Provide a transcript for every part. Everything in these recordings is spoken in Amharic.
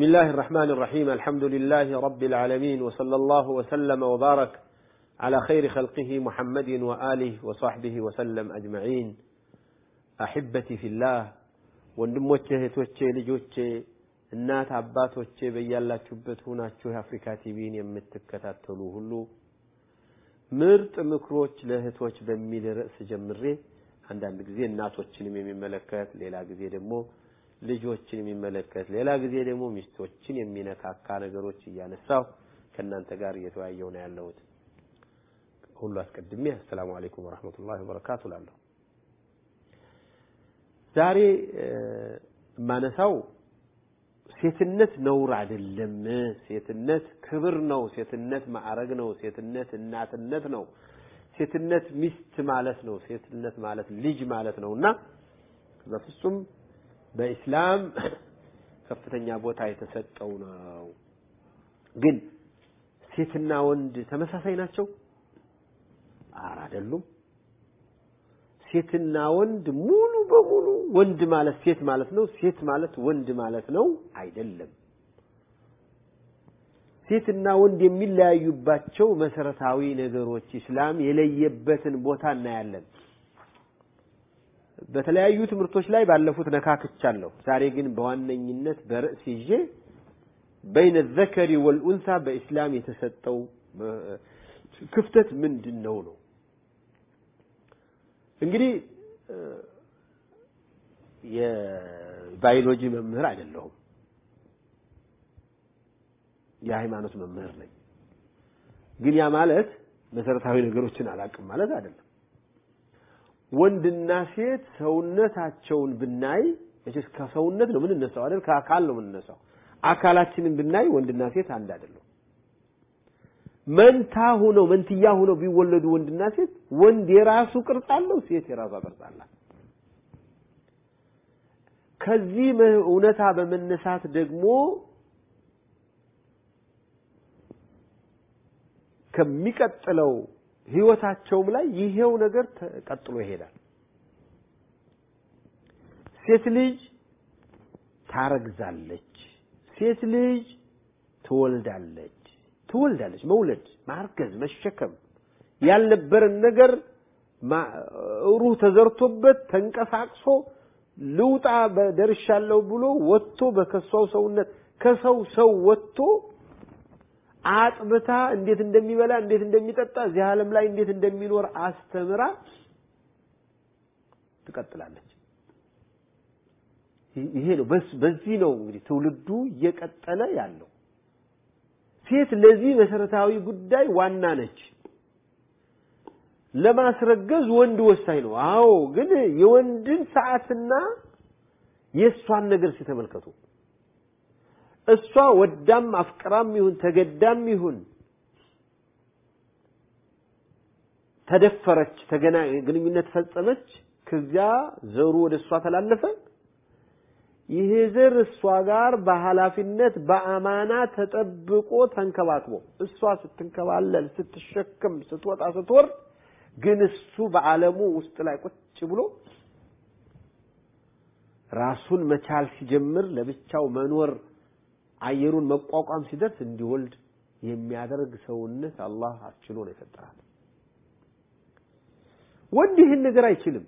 بسم الله الرحمن الرحيم الحمد لله رب العالمين وصلى الله وسلم وبارك على خير خلقه محمد وآله وصحبه وسلم أجمعين أحبتي في الله ወንድሞቼ እህቶቼ ልጆቼ እናት አባቶቼ በያላችሁበት ሆናችሁ የአፍሪካ ቲቪን የምትከታተሉ ሁሉ ምርጥ ምክሮች ለእህቶች በሚል ርዕስ ጀምሬ አንዳንድ ጊዜ እናቶችንም የሚመለከት ሌላ ጊዜ ደግሞ ልጆችን የሚመለከት ሌላ ጊዜ ደግሞ ሚስቶችን የሚነካካ ነገሮች እያነሳሁ ከእናንተ ጋር እየተወያየሁ ነው ያለሁት። ሁሉ አስቀድሜ አሰላሙ አለይኩም ወራህመቱላሂ ወበረካቱ እላለሁ። ዛሬ የማነሳው ሴትነት ነውር አይደለም፣ ሴትነት ክብር ነው፣ ሴትነት ማዕረግ ነው፣ ሴትነት እናትነት ነው፣ ሴትነት ሚስት ማለት ነው፣ ሴትነት ማለት ልጅ ማለት ነው። እና በፍጹም በኢስላም ከፍተኛ ቦታ የተሰጠው ነው። ግን ሴትና ወንድ ተመሳሳይ ናቸው? ኧረ አይደሉም። ሴትና ወንድ ሙሉ በሙሉ ወንድ ማለት ሴት ማለት ነው፣ ሴት ማለት ወንድ ማለት ነው አይደለም። ሴትና ወንድ የሚለያዩባቸው መሰረታዊ ነገሮች ኢስላም የለየበትን ቦታ እናያለን። በተለያዩ ትምህርቶች ላይ ባለፉት ነካክቻለሁ። ዛሬ ግን በዋነኝነት በርዕስ ይዤ በይነ ዘከሪ ወልኡንሳ በኢስላም የተሰጠው ክፍተት ምንድን ነው ነው። እንግዲህ የባዮሎጂ መምህር አይደለሁም፣ የሃይማኖት መምህር ነኝ። ግን ያ ማለት መሰረታዊ ነገሮችን አላውቅም ማለት አይደለም። ወንድና ሴት ሰውነታቸውን ብናይ መቼስ ከሰውነት ነው የምንነሳው አይደል? ከአካል ነው የምንነሳው። አካላችንን ብናይ ወንድና ሴት አንድ አይደለም። መንታ ሆነው መንትያ ሆነው ቢወለዱ ወንድና ሴት ወንድ የራሱ ቅርጽ አለው፣ ሴት የራሷ ቅርጽ አላት። ከዚህ እውነታ በመነሳት ደግሞ ከሚቀጥለው ህይወታቸውም ላይ ይሄው ነገር ተቀጥሎ ይሄዳል። ሴት ልጅ ታረግዛለች። ሴት ልጅ ትወልዳለች። ትወልዳለች። መውለድ፣ ማርገዝ፣ መሸከም ያልነበረን ነገር ሩህ ተዘርቶበት ተንቀሳቅሶ ልውጣ ደርሻለሁ ብሎ ወጥቶ በከሷው ሰውነት ከሰው ሰው ወጥቶ አጥብታ እንዴት እንደሚበላ እንዴት እንደሚጠጣ እዚህ ዓለም ላይ እንዴት እንደሚኖር አስተምራ ትቀጥላለች። ይሄ ነው በዚህ ነው እንግዲህ ትውልዱ እየቀጠለ ያለው። ሴት ለዚህ መሰረታዊ ጉዳይ ዋና ነች። ለማስረገዝ ወንድ ወሳኝ ነው። አዎ፣ ግን የወንድን ሰዓትና የእሷን ነገር ሲተመልከቱ እሷ ወዳም አፍቅራም ይሁን ተገዳም ይሁን ተደፈረች፣ ተገና ግንኙነት ፈጸመች፣ ከዚያ ዘሩ ወደ እሷ ተላለፈ። ይሄ ዘር እሷ ጋር በኃላፊነት በአማና ተጠብቆ ተንከባክቦ እሷ ስትንከባለል ስትሸከም ስትወጣ ስትወርድ ግን እሱ በዓለሙ ውስጥ ላይ ቁጭ ብሎ ራሱን መቻል ሲጀምር ለብቻው መኖር አየሩን መቋቋም ሲደርስ እንዲወልድ የሚያደርግ ሰውነት አላህ አስችሎ ነው የፈጠራት። ወንድ ይህን ነገር አይችልም።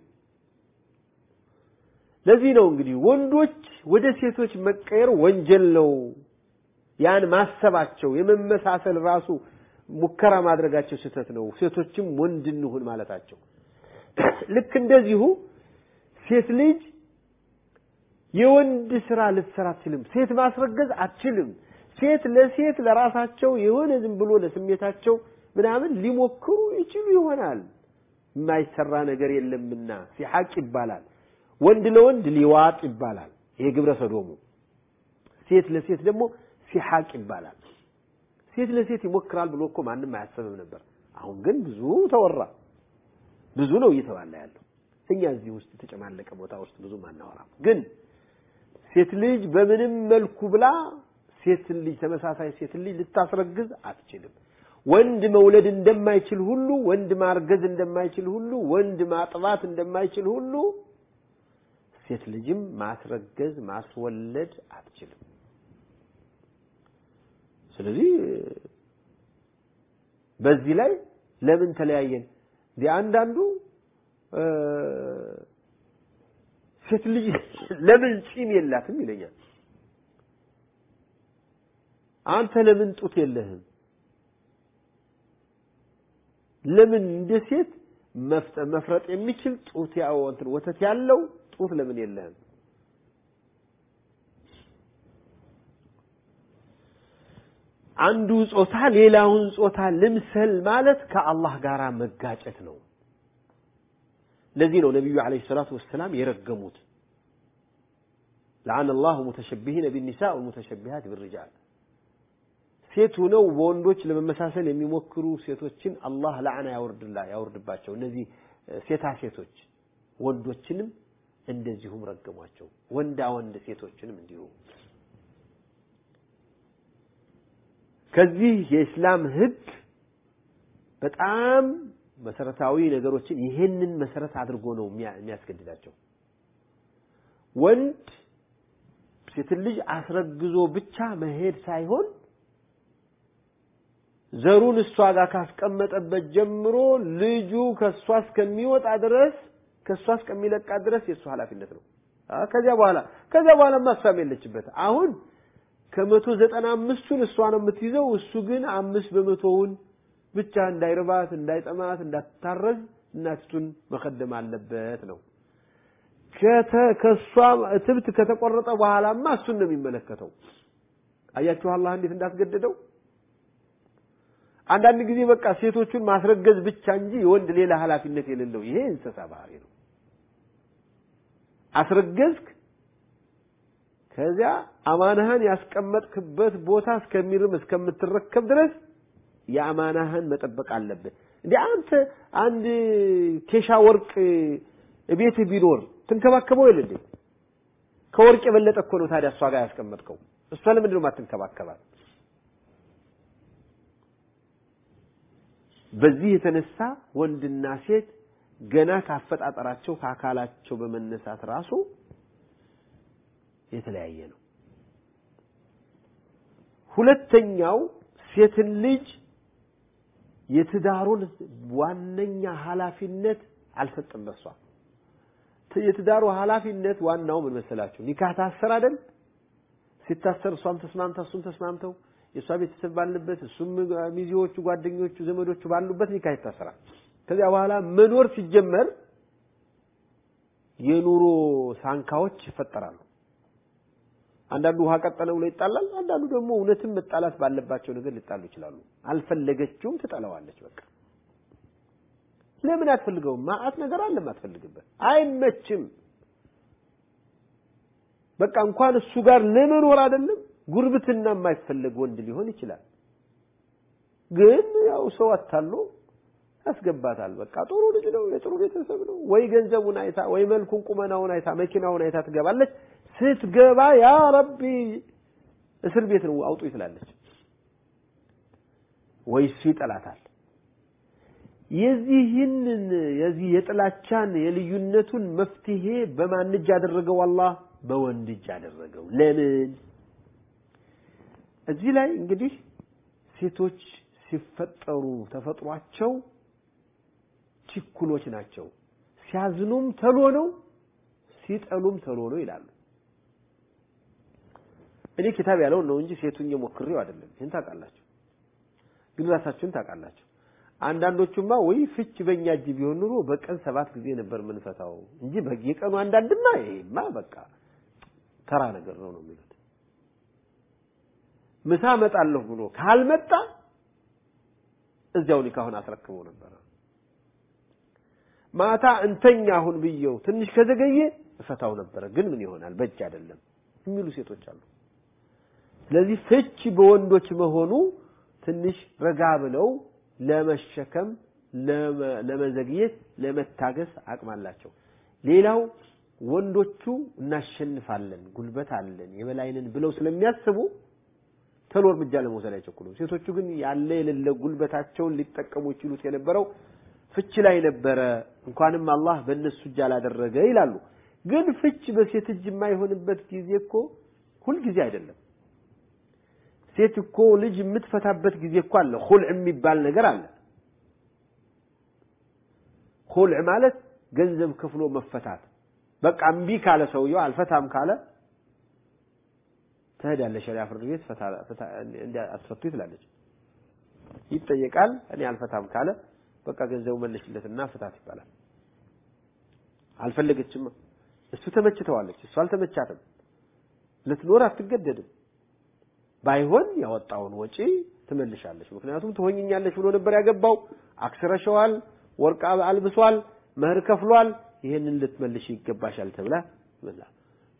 ለዚህ ነው እንግዲህ ወንዶች ወደ ሴቶች መቀየር ወንጀል ነው። ያን ማሰባቸው የመመሳሰል ራሱ ሙከራ ማድረጋቸው ስህተት ነው። ሴቶችም ወንድ እንሁን ማለታቸው ልክ እንደዚሁ ሴት ልጅ የወንድ ስራ ልትሰራ አትችልም። ሴት ማስረገዝ አትችልም። ሴት ለሴት ለራሳቸው የሆነ ዝም ብሎ ለስሜታቸው ምናምን ሊሞክሩ ይችሉ ይሆናል። የማይሰራ ነገር የለምና ሲሐቅ ይባላል። ወንድ ለወንድ ሊዋጥ ይባላል። ይሄ ግብረ ሰዶሙ። ሴት ለሴት ደግሞ ሲሐቅ ይባላል። ሴት ለሴት ይሞክራል ብሎ እኮ ማንም አያሰብም ነበር። አሁን ግን ብዙ ተወራ፣ ብዙ ነው እየተባለ ያለው። እኛ እዚህ ውስጥ የተጨማለቀ ቦታ ውስጥ ብዙም አናወራም። ግን ሴት ልጅ በምንም መልኩ ብላ ሴት ልጅ ተመሳሳይ ሴት ልጅ ልታስረግዝ አትችልም። ወንድ መውለድ እንደማይችል ሁሉ ወንድ ማርገዝ እንደማይችል ሁሉ ወንድ ማጥባት እንደማይችል ሁሉ ሴት ልጅም ማስረገዝ ማስወለድ አትችልም። ስለዚህ በዚህ ላይ ለምን ተለያየን? አንዳንዱ ሴት ልጅ ለምን ጺም የላትም ይለኛል። አንተ ለምን ጡት የለህም? ለምን እንደ ሴት መፍረጥ የሚችል ጡት ያው እንትን ወተት ያለው ጡት ለምን የለህም? አንዱ ጾታ ሌላውን ጾታ ልምሰል ማለት ከአላህ ጋር መጋጨት ነው። ለዚህ ነው ነቢዩ ዓለይሂ ሰላቱ ወሰላም የረገሙት ለዓነ አላሁ ሙተሸቢሂነ ቢኒሳ ወልሙተሸቢሃት ቢርጃል ሴት ሆነው በወንዶች ለመመሳሰል የሚሞክሩ ሴቶችን አላህ ለዓና ያወርድላ ያወርድባቸው። እነዚህ ሴታ ሴቶች ወንዶችንም እንደዚሁም ረገሟቸው። ወንዳ ወንድ ሴቶችንም እንዲሁ። ከዚህ የእስላም ህግ በጣም መሰረታዊ ነገሮችን ይሄንን መሰረት አድርጎ ነው የሚያስገድዳቸው። ወንድ ሴትን ልጅ አስረግዞ ብቻ መሄድ ሳይሆን ዘሩን እሷ ጋር ካስቀመጠበት ጀምሮ ልጁ ከእሷ እስከሚወጣ ድረስ ከእሷ እስከሚለቃት ድረስ የእሱ ኃላፊነት ነው። ከዚያ በኋላ ከዚያ በኋላ እሷም የለችበት። አሁን ከመቶ ዘጠና አምስቱን እሷ ነው የምትይዘው። እሱ ግን አምስት በመቶውን ብቻ እንዳይርባት፣ እንዳይጠማት፣ እንዳትታረዝ እናቲቱን መከደም አለበት ነው። ከእሷ ትብት ከተቆረጠ በኋላማ እሱን ነው የሚመለከተው። አያችሁ አላህ እንዴት እንዳስገደደው። አንዳንድ ጊዜ በቃ ሴቶቹን ማስረገዝ ብቻ እንጂ የወንድ ሌላ ኃላፊነት የሌለው ይሄ እንስሳ ባህሪ ነው። አስረገዝክ፣ ከዚያ አማናህን ያስቀመጥክበት ቦታ እስከሚርም እስከምትረከብ ድረስ የአማናህን መጠበቅ አለብህ። እንደ አንተ አንድ ኬሻ ወርቅ ቤትህ ቢኖር ትንከባከበው የለ እንዴ? ከወርቅ የበለጠ እኮ ነው ታዲያ እሷ ጋር ያስቀመጥከው። እሷ ለምንድን ነው የማትንከባከባት? በዚህ የተነሳ ወንድና ሴት ገና ካፈጣጠራቸው ከአካላቸው በመነሳት ራሱ የተለያየ ነው። ሁለተኛው ሴትን ልጅ የትዳሩን ዋነኛ ኃላፊነት አልሰጥም። በሷ የትዳሩ ኃላፊነት ዋናው ምን መሰላችሁ? ኒካህ ታሰር አይደል? ሲታሰር እሷም ተስማምታ እሱም ተስማምተው የእሷ ቤተሰብ ባለበት እሱም ሚዜዎቹ፣ ጓደኞቹ፣ ዘመዶቹ ባሉበት ኒካህ ይታሰራል። ከዚያ በኋላ መኖር ሲጀመር የኑሮ ሳንካዎች ይፈጠራሉ። አንዳንዱ ውሃ ቀጠነ ብሎ ይጣላል። አንዳንዱ ደግሞ እውነትም መጣላት ባለባቸው ነገር ሊጣሉ ይችላሉ። አልፈለገችውም፣ ትጠላዋለች። በቃ ለምን አትፈልገውም? ማአት ነገር አለ የማትፈልግበት አይመችም። በቃ እንኳን እሱ ጋር ለመኖር አይደለም ጉርብትና የማይፈለግ ወንድ ሊሆን ይችላል። ግን ያው ሰው አታሎ ያስገባታል። በቃ ጥሩ ልጅ ነው፣ የጥሩ ቤተሰብ ነው። ወይ ገንዘቡን አይታ ወይ መልኩን ቁመናውን አይታ መኪናውን አይታ ትገባለች። ስትገባ ያ ረቢ እስር ቤት ነው አውጡ ትላለች። ወይ እሱ ይጠላታል። የዚህንን የዚህ የጥላቻን የልዩነቱን መፍትሄ በማን እጅ አደረገው? አላህ በወንድ እጅ አደረገው። ለምን? እዚህ ላይ እንግዲህ ሴቶች ሲፈጠሩ ተፈጥሯቸው ችኩሎች ናቸው። ሲያዝኑም ተሎ ነው፣ ሲጠሉም ተሎ ነው ይላሉ። እኔ ኪታብ ያለውን ነው እንጂ ሴቱኝ ሞክሬው አይደለም። ይህን ታውቃላችሁ፣ ግን ራሳችሁን ታውቃላችሁ። አንዳንዶቹማ ወይ ፍች በእኛ እጅ ቢሆን ኑሮ በቀን ሰባት ጊዜ ነበር የምንፈታው እንጂ በየቀኑ አንዳንድማ ይሄማ በቃ ተራ ነገር ነው ነው የሚሉት። ምሳ እመጣለሁ ብሎ ካልመጣ እዚያው ኒካሁን አስረክበው ነበረ። ማታ እንተኛ አሁን ብየው ትንሽ ከዘገየ እፈታው ነበረ፣ ግን ምን ይሆናል በእጅ አይደለም የሚሉ ሴቶች አሉ። ስለዚህ ፍች በወንዶች መሆኑ ትንሽ ረጋ ብለው ለመሸከም ለመዘግየት ለመታገስ አቅም አላቸው። ሌላው ወንዶቹ እናሸንፋለን፣ ጉልበት አለን፣ የበላይንን ብለው ስለሚያስቡ ተሎ እርምጃ ለመውሰድ አይቸኩሉም። ሴቶቹ ግን ያለ የሌለ ጉልበታቸውን ሊጠቀሙ ይችሉት የነበረው ፍች ላይ ነበረ። እንኳንም አላህ በእነሱ እጅ አላደረገ ይላሉ። ግን ፍች በሴት እጅ የማይሆንበት ጊዜ እኮ ሁልጊዜ አይደለም። ሴት እኮ ልጅ የምትፈታበት ጊዜ እኮ አለ። ሁልዕ የሚባል ነገር አለ። ሁልዕ ማለት ገንዘብ ከፍሎ መፈታት። በቃ እምቢ ካለ ሰውየው አልፈታም ካለ ትሄዳለች ሸሪያ ፍርድ ቤት አስፈቱ ትላለች። ይጠየቃል። እኔ አልፈታም ካለ በቃ ገንዘቡ መለሽለትና ፍታት ይባላል። አልፈለገችም። እሱ ተመችተዋለች፣ እሱ አልተመቻትም። ልትኖር አትገደድም። ባይሆን ያወጣውን ወጪ ትመልሻለች። ምክንያቱም ትሆኝኛለች ብሎ ነበር ያገባው። አክስረሸዋል፣ ወርቅ አልብሷል፣ መህር ከፍሏል። ይሄንን ልትመልሽ ይገባሻል ተብላ መላ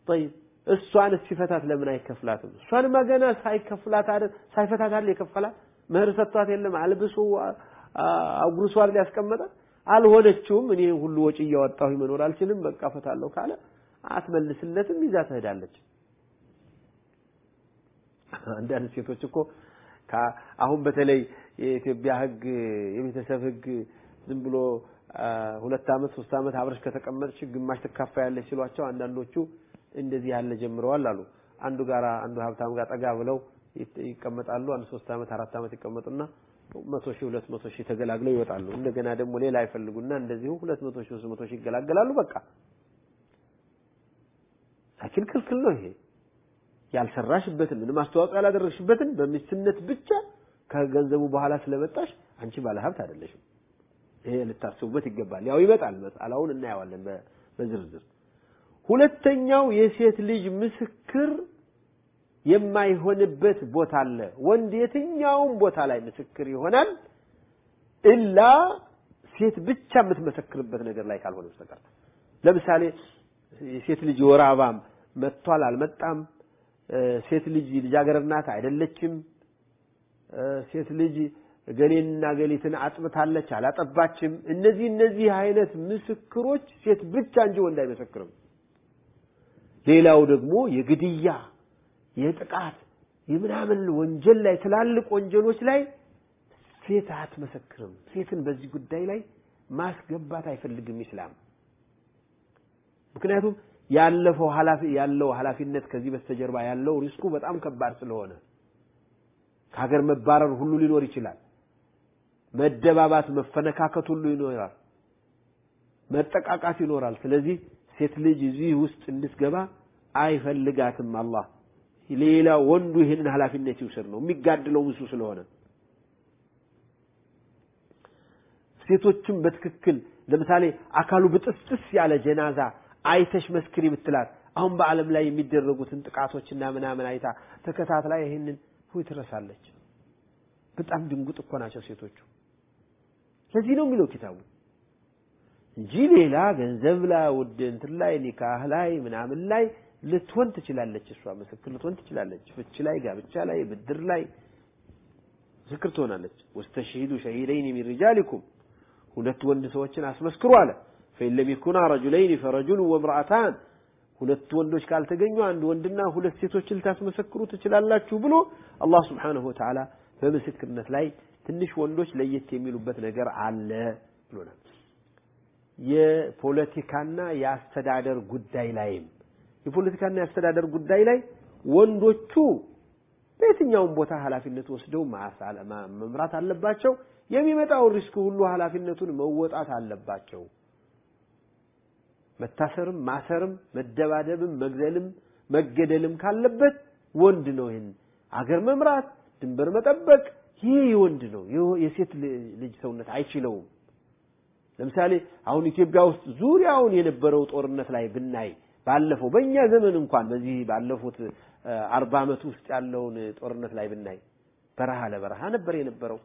طيب እሷን ሲፈታት ለምን አይከፍላትም? እሷንማ ገና ሳይከፍላት አይደል ሳይፈታት አይደል የከፈላት መህር ሰጥቷት የለም አልብሶ አጉርሶ አይደል ያስቀመጣት አልሆነችውም። እኔ ሁሉ ወጪ እያወጣሁ መኖር አልችልም፣ በቃ ፈታለሁ ካለ አትመልስለትም፣ ይዛ ትሄዳለች። አንዳንድ ሴቶች እኮ አሁን በተለይ የኢትዮጵያ ሕግ የቤተሰብ ሕግ ዝም ብሎ ሁለት ዓመት ሶስት ዓመት አብረሽ ከተቀመጥሽ ግማሽ ትካፋያለሽ ሲሏቸው አንዳንዶቹ እንደዚህ ያለ ጀምረዋል አሉ። አንዱ ጋር አንዱ ሀብታም ጋር ጠጋ ብለው ይቀመጣሉ። አንድ ሶስት ዓመት አራት ዓመት ይቀመጡና መቶ ሺህ ሁለት መቶ ሺህ ተገላግለው ይወጣሉ። እንደገና ደግሞ ሌላ አይፈልጉና እንደዚሁ ሁለት መቶ ሺህ ሶስት መቶ ሺህ ይገላገላሉ። በቃ ላኪን ክልክል ነው ይሄ ያልሰራሽበትን ምንም አስተዋጽኦ ያላደረግሽበትን በሚስትነት ብቻ ከገንዘቡ በኋላ ስለመጣሽ አንቺ ባለሀብት አይደለሽም። ይሄ ልታስቡበት ይገባል። ያው ይመጣል፣ መስአላውን እናየዋለን በዝርዝር። ሁለተኛው የሴት ልጅ ምስክር የማይሆንበት ቦታ አለ። ወንድ የትኛውም ቦታ ላይ ምስክር ይሆናል ኢላ ሴት ብቻ የምትመሰክርበት ነገር ላይ ካልሆነ በስተቀር። ለምሳሌ የሴት ልጅ የወር አበባም መጥቷል አልመጣም፣ ሴት ልጅ ልጃገረድ ናት አይደለችም፣ ሴት ልጅ ገሌንና ገሊትን አጥብታለች አላጠባችም። እነዚህ እነዚህ አይነት ምስክሮች ሴት ብቻ እንጂ ወንድ አይመሰክርም። ሌላው ደግሞ የግድያ የጥቃት የምናምን ወንጀል ላይ ትላልቅ ወንጀሎች ላይ ሴት አትመሰክርም። ሴትን በዚህ ጉዳይ ላይ ማስገባት አይፈልግም ኢስላም። ምክንያቱም ያለፈው ኃላፊ ያለው ኃላፊነት ከዚህ በስተጀርባ ያለው ሪስኩ በጣም ከባድ ስለሆነ ከሀገር መባረር ሁሉ ሊኖር ይችላል። መደባባት፣ መፈነካከት ሁሉ ይኖራል። መጠቃቃት ይኖራል። ስለዚህ ሴት ልጅ እዚህ ውስጥ እንድትገባ አይፈልጋትም አላህ። ሌላ ወንዱ ይህንን ኃላፊነት ይውሰድ ነው የሚጋድለው እሱ ስለሆነ ሴቶችም በትክክል ለምሳሌ አካሉ ብጥስጥስ ያለ ጀናዛ አይተሽ መስክሪ ብትላት አሁን በዓለም ላይ የሚደረጉትን ጥቃቶችና ምናምን አይታ ተከታትላ ይህንን ሁይ ትረሳለች። በጣም ድንጉጥ እኮ ናቸው ሴቶቹ። ለዚህ ነው የሚለው ኪታቡ እንጂ ሌላ ገንዘብ ላይ ውድ እንትን ላይ ኒካህ ላይ ምናምን ላይ ልትሆን ትችላለች። እሷ ምስክር ልትሆን ትችላለች። ፍች ላይ፣ ጋብቻ ላይ፣ ብድር ላይ ምስክር ትሆናለች። ወስተሽሂዱ ሸሂደይን ሚን ሪጃሊኩም ሁለት ወንድ ሰዎችን አስመስክሩ አለ። ፈኢን ለም የኩና ረጁለይን ፈረጁሉ ወምርአታን ሁለት ወንዶች ካልተገኙ አንድ ወንድና ሁለት ሴቶችን ልታስመሰክሩ ትችላላችሁ ብሎ አላህ سبحانه وتعالى በምስክርነት ላይ ትንሽ ወንዶች ለየት የሚሉበት ነገር አለ ብሎናል። የፖለቲካና የአስተዳደር ጉዳይ ላይም የፖለቲካና የአስተዳደር ጉዳይ ላይ ወንዶቹ በየትኛውም ቦታ ኃላፊነት ወስደው መምራት አለባቸው። የሚመጣውን risk ሁሉ ኃላፊነቱን መወጣት አለባቸው። መታሰርም፣ ማሰርም፣ መደባደብም፣ መግደልም፣ መገደልም ካለበት ወንድ ነው። ይህን አገር መምራት፣ ድንበር መጠበቅ ይህ የወንድ ነው። የሴት ልጅ ሰውነት አይችለውም። ለምሳሌ አሁን ኢትዮጵያ ውስጥ ዙሪያውን የነበረው ጦርነት ላይ ብናይ ባለፈው በእኛ ዘመን እንኳን በዚህ ባለፉት አርባ ዓመት ውስጥ ያለውን ጦርነት ላይ ብናይ በረሃ ለበረሃ ነበር የነበረው።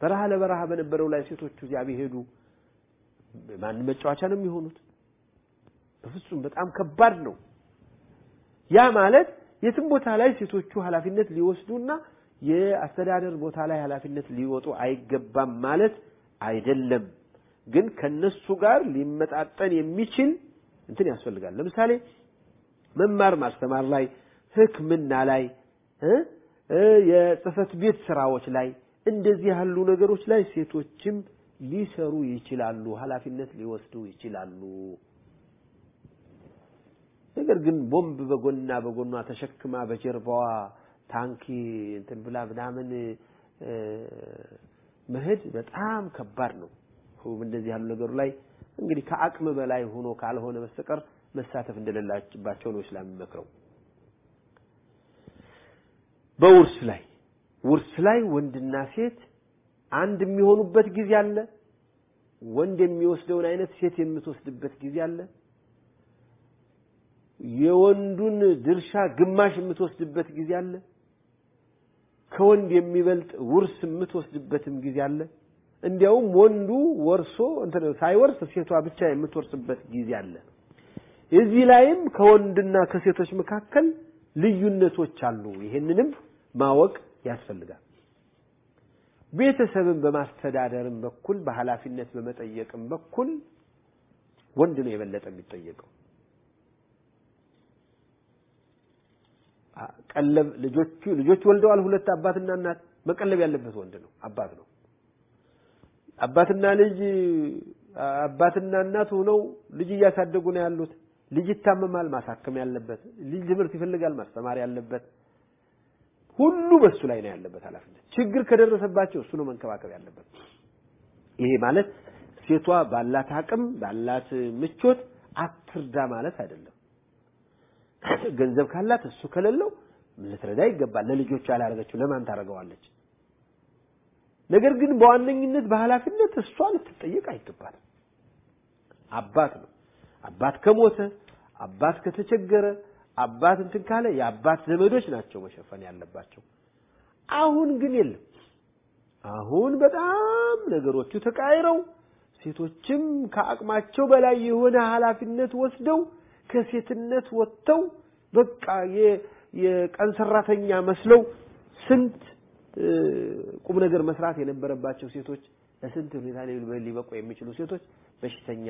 በረሃ ለበረሃ በነበረው ላይ ሴቶቹ እዚያ ቢሄዱ ማን መጫወቻ ነው የሚሆኑት? በፍጹም በጣም ከባድ ነው። ያ ማለት የትም ቦታ ላይ ሴቶቹ ኃላፊነት ሊወስዱና የአስተዳደር ቦታ ላይ ኃላፊነት ሊወጡ አይገባም ማለት አይደለም። ግን ከነሱ ጋር ሊመጣጠን የሚችል እንትን ያስፈልጋል። ለምሳሌ መማር ማስተማር ላይ፣ ሕክምና ላይ፣ የጽህፈት ቤት ስራዎች ላይ እንደዚህ ያሉ ነገሮች ላይ ሴቶችም ሊሰሩ ይችላሉ፣ ኃላፊነት ሊወስዱ ይችላሉ። ነገር ግን ቦምብ በጎንና በጎኗ ተሸክማ በጀርባዋ ታንኪ እንትን ብላ ምናምን መሄድ በጣም ከባድ ነው። እንደዚህ ያሉ ነገሩ ላይ እንግዲህ ከአቅም በላይ ሆኖ ካልሆነ በስተቀር መሳተፍ እንደሌላባቸው ነው እስላም የሚመክረው። በውርስ ላይ ውርስ ላይ ወንድና ሴት አንድ የሚሆኑበት ጊዜ አለ። ወንድ የሚወስደውን አይነት ሴት የምትወስድበት ጊዜ አለ። የወንዱን ድርሻ ግማሽ የምትወስድበት ጊዜ አለ። ከወንድ የሚበልጥ ውርስ የምትወስድበትም ጊዜ አለ። እንዲያውም ወንዱ ወርሶ እንትን ሳይወርስ ሴቷ ብቻ የምትወርስበት ጊዜ አለ። እዚህ ላይም ከወንድና ከሴቶች መካከል ልዩነቶች አሉ። ይሄንንም ማወቅ ያስፈልጋል። ቤተሰብን በማስተዳደርም በኩል በኃላፊነት በመጠየቅም በኩል ወንድ ነው የበለጠ የሚጠየቀው። ቀለብ ልጆቹ ልጆች ወልደዋል። ሁለት አባትና እናት መቀለብ ያለበት ወንድ ነው፣ አባት ነው። አባትና ልጅ አባትና እናት ሆነው ልጅ እያሳደጉ ነው ያሉት። ልጅ ይታመማል፣ ማሳከም ያለበት። ልጅ ትምህርት ይፈልጋል፣ ማስተማር ያለበት። ሁሉ በሱ ላይ ነው ያለበት ኃላፊነት። ችግር ከደረሰባቸው እሱ ነው መንከባከብ ያለበት። ይሄ ማለት ሴቷ ባላት አቅም ባላት ምቾት አትርዳ ማለት አይደለም። ገንዘብ ካላት እሱ ከሌለው ልትረዳ ይገባል። ለልጆቿ ያላረገችው ለማን ታደርገዋለች? ነገር ግን በዋነኝነት በኃላፊነት እሷ ልትጠየቅ አይገባትም። አባት ነው። አባት ከሞተ አባት ከተቸገረ አባት እንትን ካለ የአባት ዘመዶች ናቸው መሸፈን ያለባቸው። አሁን ግን የለም። አሁን በጣም ነገሮቹ ተቃይረው ሴቶችም ከአቅማቸው በላይ የሆነ ኃላፊነት ወስደው ከሴትነት ወጥተው በቃ የቀን ሰራተኛ መስለው ስንት ቁም ነገር መስራት የነበረባቸው ሴቶች ለስንት ሁኔታ ሊበቁ የሚችሉ ሴቶች በሽተኛ፣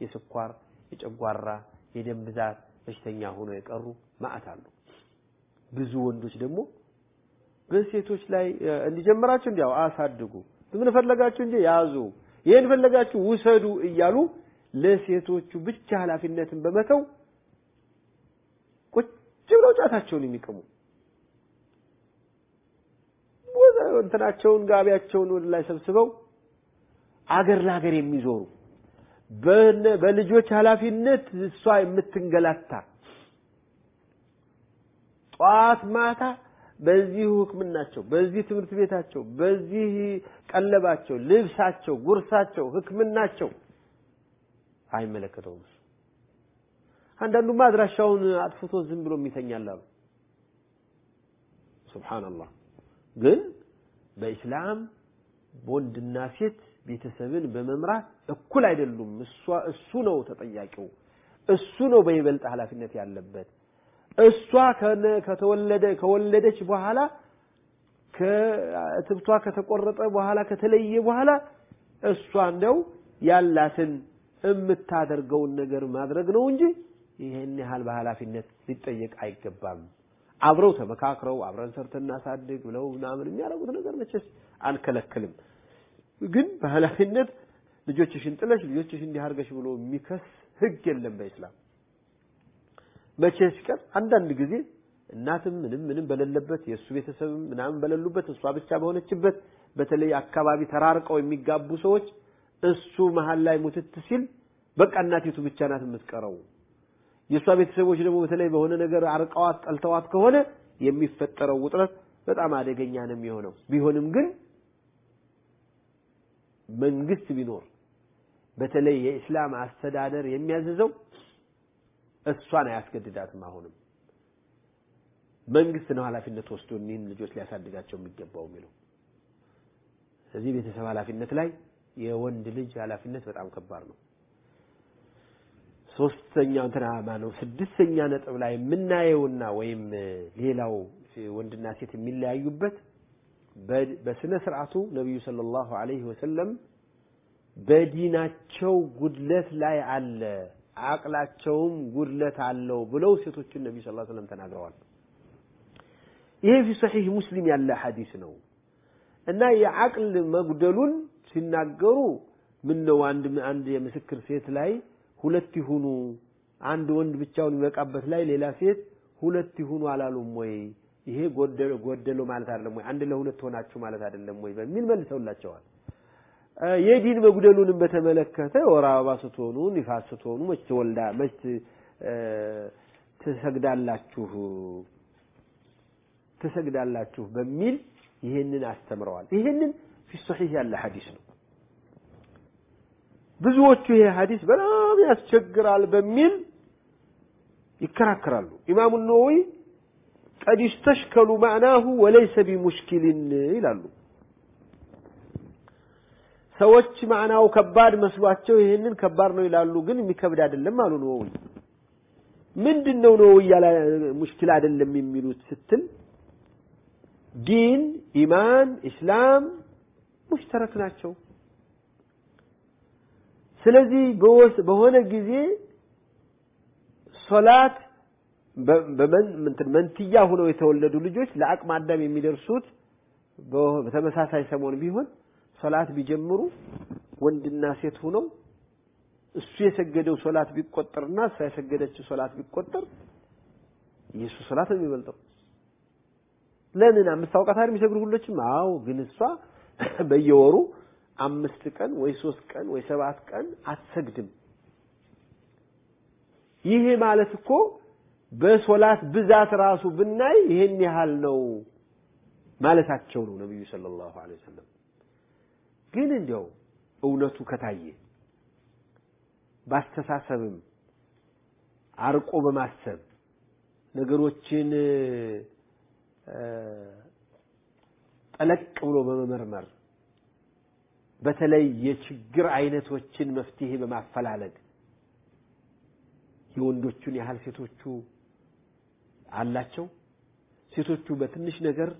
የስኳር፣ የጨጓራ፣ የደም ብዛት በሽተኛ ሆኖ የቀሩ ማዕት አሉ። ብዙ ወንዶች ደግሞ በሴቶች ላይ እንዲጀምራችሁ እንዲያው አሳድጉ፣ ምን ፈለጋችሁ እንጂ ያዙ፣ ይሄን ፈለጋችሁ ውሰዱ እያሉ ለሴቶቹ ብቻ ኃላፊነትን በመተው ቁጭ ብለው ጫታቸውን የሚቀሙ እንትናቸውን ጋቢያቸውን ወደ ላይ ሰብስበው አገር ለሀገር የሚዞሩ በልጆች ኃላፊነት እሷ የምትንገላታ ጠዋት ማታ በዚሁ ሕክምናቸው፣ በዚህ ትምህርት ቤታቸው፣ በዚህ ቀለባቸው፣ ልብሳቸው፣ ጉርሳቸው፣ ሕክምናቸው አይመለከተውም። አንዳንዱማ አድራሻውን አጥፍቶ ዝም ብሎ የሚተኛል አሉ። ሱብሃንአላህ። ግን በኢስላም ወንድና ሴት ቤተሰብን በመምራት እኩል አይደሉም። እሷ እሱ ነው ተጠያቂው፣ እሱ ነው በይበልጥ ኃላፊነት ያለበት። እሷ ከተወለደ ከወለደች በኋላ ከእትብቷ ከተቆረጠ በኋላ ከተለየ በኋላ እሷ እንደው ያላትን የምታደርገውን ነገር ማድረግ ነው እንጂ ይሄን ያህል በኃላፊነት ሊጠየቅ አይገባም። አብረው ተመካክረው አብረን ሰርተን እናሳድግ ብለው ምናምን የሚያደርጉት ነገር መቼስ አንከለክልም። ግን በኃላፊነት ልጆችሽን ጥለሽ ልጆችሽ እንዲህ ብሎ የሚከስ ህግ የለም በኢስላም። መቼ ሲቀር አንዳንድ ጊዜ እናትም ምንም ምንም በሌለበት የእሱ ቤተሰብም ምናምን በሌሉበት እሷ ብቻ በሆነችበት በተለይ አካባቢ ተራርቀው የሚጋቡ ሰዎች እሱ መሀል ላይ ሙትት ሲል በቃ እናቲቱ ብቻ ናት የምትቀረው። የእሷ ቤተሰቦች ደግሞ በተለይ በሆነ ነገር አርቀዋት ጠልተዋት ከሆነ የሚፈጠረው ውጥረት በጣም አደገኛ ነው የሚሆነው። ቢሆንም ግን መንግስት ቢኖር በተለይ የኢስላም አስተዳደር የሚያዝዘው እሷን አያስገድዳትም። አሁንም መንግስት ነው ኃላፊነት ወስዶ እኒህን ልጆች ሊያሳድጋቸው የሚገባው የሚለው። ስለዚህ ቤተሰብ ኃላፊነት ላይ የወንድ ልጅ ኃላፊነት በጣም ከባድ ነው። ሶስተኛ እንትና ማነው ስድስተኛ ነጥብ ላይ የምናየውና ወይም ሌላው ወንድና ሴት የሚለያዩበት በስነ ስርዓቱ ነቢዩ ሰለላሁ ዐለይሂ ወሰለም በዲናቸው ጉድለት ላይ አለ አቅላቸውም ጉድለት አለው ብለው ሴቶችን ነቢዩ ዐለይሂ ወሰለም ተናግረዋል። ይሄ ፊ ሰሒህ ሙስሊም ያለ ሐዲስ ነው እና የአቅል መጉደሉን ሲናገሩ ምን ነው አንድ አንድ የምስክር ሴት ላይ ሁለት ይሁኑ አንድ ወንድ ብቻውን ይበቃበት ላይ ሌላ ሴት ሁለት ይሁኑ አላሉም ወይ? ይሄ ጎደለው ማለት አይደለም ወይ? አንድ ለሁለት ሆናችሁ ማለት አይደለም ወይ? በሚል መልሰውላቸዋል። የዲን መጉደሉንም በተመለከተ ወር አበባ ስትሆኑ ንፋስ ስትሆኑ መች ትወልዳ መች ትሰግዳላችሁ ትሰግዳላችሁ በሚል ይሄንን አስተምረዋል። ይሄንን ፊ ሶሒህ ያለ ሐዲስ ነው። ብዙዎቹ ይሄ ሐዲስ በጣም ያስቸግራል በሚል ይከራከራሉ። ኢማሙ ነወዊ ቀድ ይስተሽከሉ ማዕናሁ ወለይሰ ቢሙሽኪልን ይላሉ። ሰዎች ማዕናው ከባድ መስሏቸው ይህንን ከባድ ነው ይላሉ፣ ግን የሚከብድ አይደለም አሉ ነወዊ። ምንድን ነው ነወዊ ያለ ሙሽኪል አይደለም የሚሉት ስትል ዲን፣ ኢማን፣ ኢስላም ሙሽተረክ ናቸው። ስለዚህ በሆነ ጊዜ ሶላት መንትያ ሆነው የተወለዱ ልጆች ለአቅመ አዳም የሚደርሱት በተመሳሳይ ሰሞን ቢሆን ሶላት ቢጀምሩ ወንድና ሴት ሆነው እሱ የሰገደው ሶላት ቢቆጠርና እሷ የሰገደችው ሶላት ቢቆጠር የእሱ ሶላት ነው የሚበልጠው። ለምን አምስት አውቃት አይደል የሚሰግዱ ሁሎችም? አዎ፣ ግን እሷ በየወሩ አምስት ቀን ወይ ሶስት ቀን ወይ ሰባት ቀን አትሰግድም። ይሄ ማለት እኮ በሶላት ብዛት ራሱ ብናይ ይሄን ያህል ነው ማለታቸው ነው ነብዩ ሰለላሁ ዐለይሂ ወሰለም። ግን እንዲያው እውነቱ ከታየ ባስተሳሰብም አርቆ በማሰብ ነገሮችን ጠለቅ ብሎ በመመርመር በተለይ የችግር አይነቶችን መፍትሄ በማፈላለግ የወንዶቹን ያህል ሴቶቹ አላቸው። ሴቶቹ በትንሽ ነገር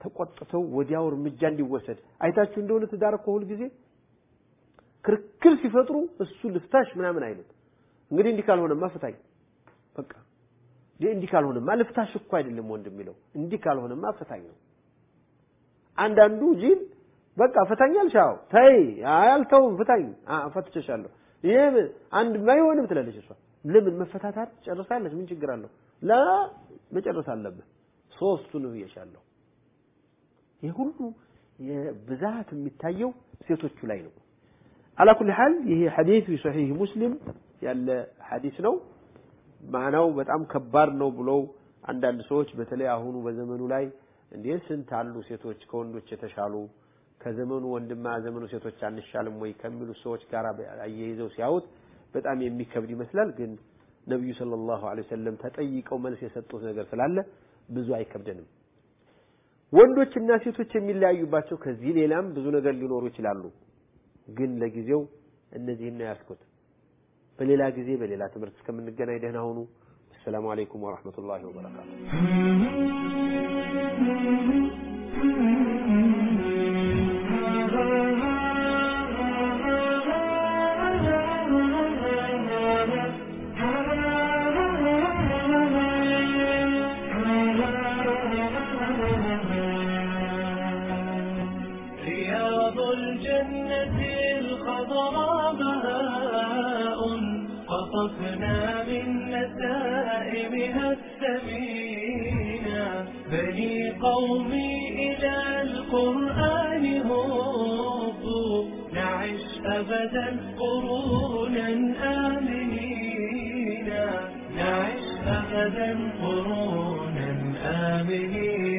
ተቆጥተው ወዲያው እርምጃ እንዲወሰድ አይታችሁ እንደሆነ ትዳር እኮ ሁልጊዜ ክርክር ሲፈጥሩ እሱ ልፍታሽ ምናምን አይነት እንግዲህ እንዲህ ካልሆነማ ፍታኝ፣ በቃ እንዲህ ካልሆነማ ልፍታሽ እኮ አይደለም ወንድ የሚለው እንዲህ ካልሆነማ ፍታኝ ነው። አንዳንዱ ጂል በቃ ፍታኝ አልሻው ተይ አያልተውም ፍታኝ። ፈትቼሻለሁ። ይሄ አንድ ማይሆንም ትላለች እሷ። ለምን? መፈታታት ጨርሳለች። ምን ችግር አለው? ላ አለብህ። ሶስቱን ብዬሻለሁ ይህ ሁሉ ብዛት የሚታየው ሴቶቹ ላይ ነው። አላ ኩል ሐል ይሄ ሐዲስ ሶሒህ ሙስሊም ያለ ሐዲስ ነው። ማዕናው በጣም ከባድ ነው ብለው አንዳንድ ሰዎች በተለይ አሁኑ በዘመኑ ላይ እንዴ ስንት አሉ ሴቶች ከወንዶች የተሻሉ ከዘመኑ ወንድማ ዘመኑ ሴቶች አንሻልም ወይ ከሚሉ ሰዎች ጋር አያይዘው ሲያዩት በጣም የሚከብድ ይመስላል። ግን ነቢዩ ሰለላሁ ዐለይሂ ወሰለም ተጠይቀው መልስ የሰጡት ነገር ስላለ ብዙ አይከብደንም። ወንዶችና ሴቶች የሚለያዩባቸው ከዚህ ሌላም ብዙ ነገር ሊኖሩ ይችላሉ። ግን ለጊዜው እነዚህን ነው ያዝኩት። በሌላ ጊዜ በሌላ ትምህርት እስከምንገናኝ ደህና ሁኑ። አሰላሙ አለይኩም ወረሕመቱላሂ ወበረካቱ። رياض الجنة الخضراء ماء قطفنا من نسائمها الثمينة بني قومي إلى القرآن هبوا نعش أبدا قرونا آمنين. نعش أبدا قرونا آمنين.